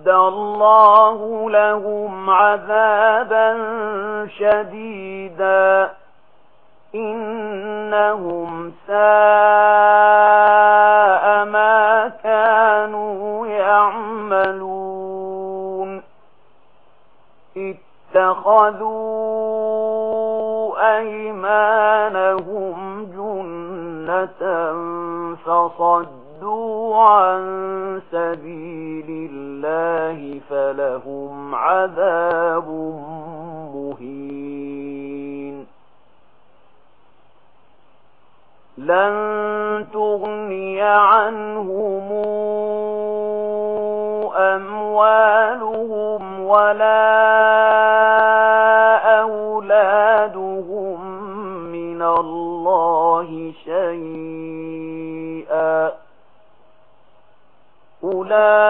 أعد الله لهم عذابا شديدا إنهم ساء ما كانوا يعملون اتخذوا أيمانهم جنة فصدوا عن سبيل الله الله فلهم عذاب مهين. لن تغني عنهم أموالهم ولا أولادهم من الله شيئا. أولادهم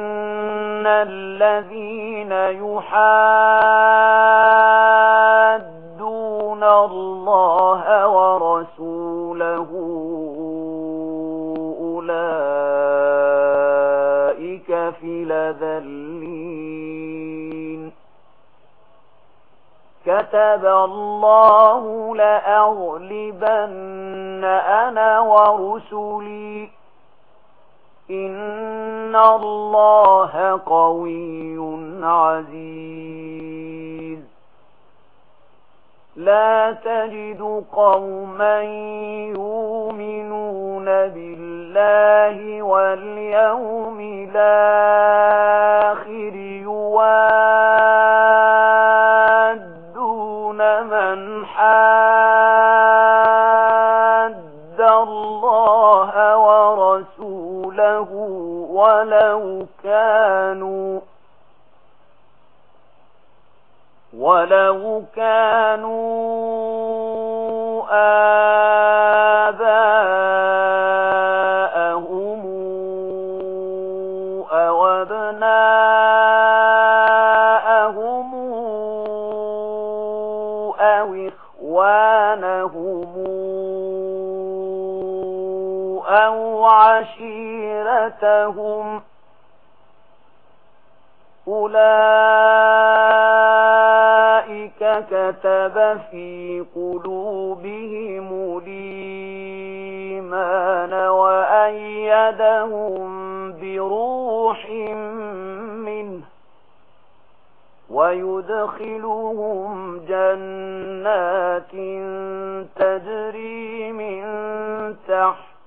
إن الذين يحادون الله ورسوله أولئك في لذلين كتب الله لأغلبن أنا ورسلي إن الله قوي عزيز. لا تجد قوما يؤمنون بالله واليوم الآخر يوادون من حاد الله له ولو كانوا ولو كانوا آباءهم أو أبناءهم أو إخوانهم أو وعشيرتهم أولئك كتب في قلوبهم الإيمان وأيدهم بروح منه ويدخلهم جنات تجري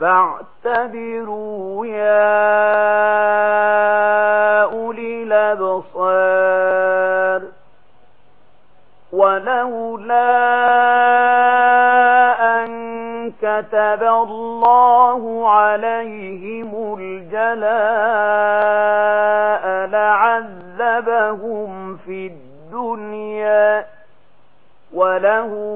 فاعتبروا يا أولي الأبصار ولولا أن كتب الله عليهم الجلاء لعذبهم في الدنيا ولهم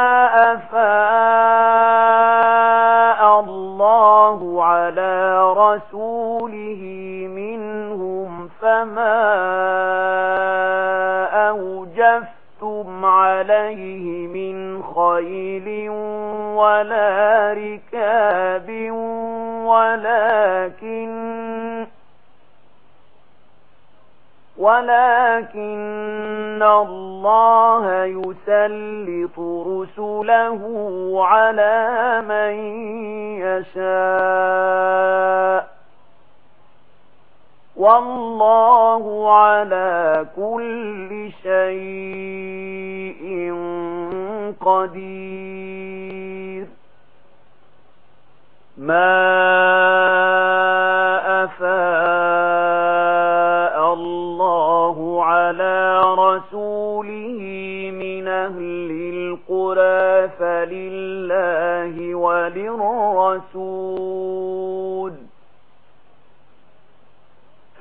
رَسُولِهِ منهم فما أوجفتم عليه من خيل ولا ركاب ولكن ولكن الله يسلط رسله على من يشاء والله على كل شيء قدير ما أفاء الله على رسوله من أهل القرى فلله وللرسول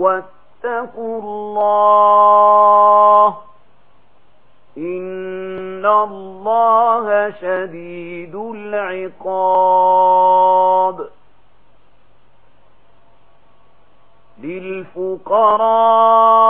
واتقوا الله إن الله شديد العقاب للفقراء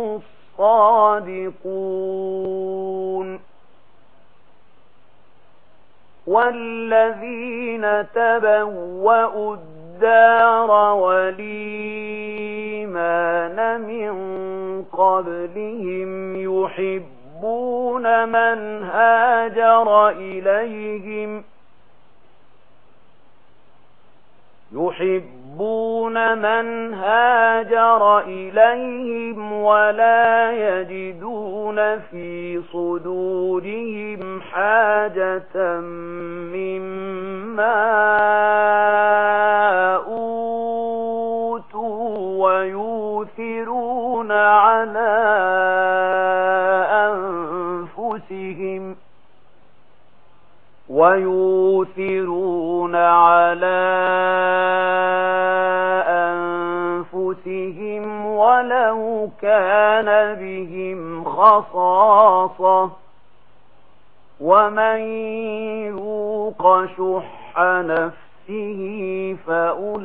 الصادقون. والذين تبوأوا الدار والإيمان من قبلهم يحبون من هاجر إليهم يحبون يحبون من هاجر إليهم ولا يجدون في صدورهم حاجة مما أوتوا ويوثرون على أنفسهم ويوثرون على أنفسهم أنفسهم ولو كان بهم خصاصة ومن يوق شح نفسه فأولئك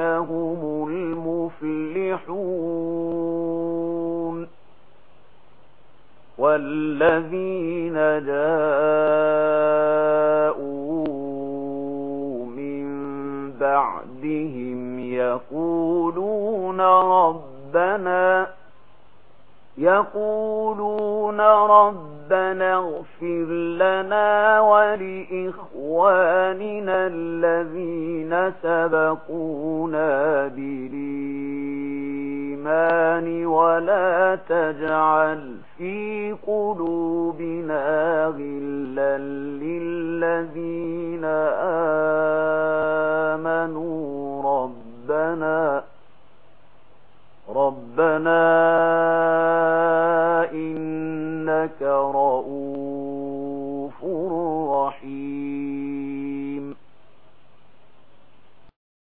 هم المفلحون والذين جاءوا بعدهم يقولون ربنا يقولون ربنا اغفر لنا ولإخواننا الذين سبقونا بالإيمان ولا تجعل في قلوبنا غلا للذين آمنوا. ربنا إنك رؤوف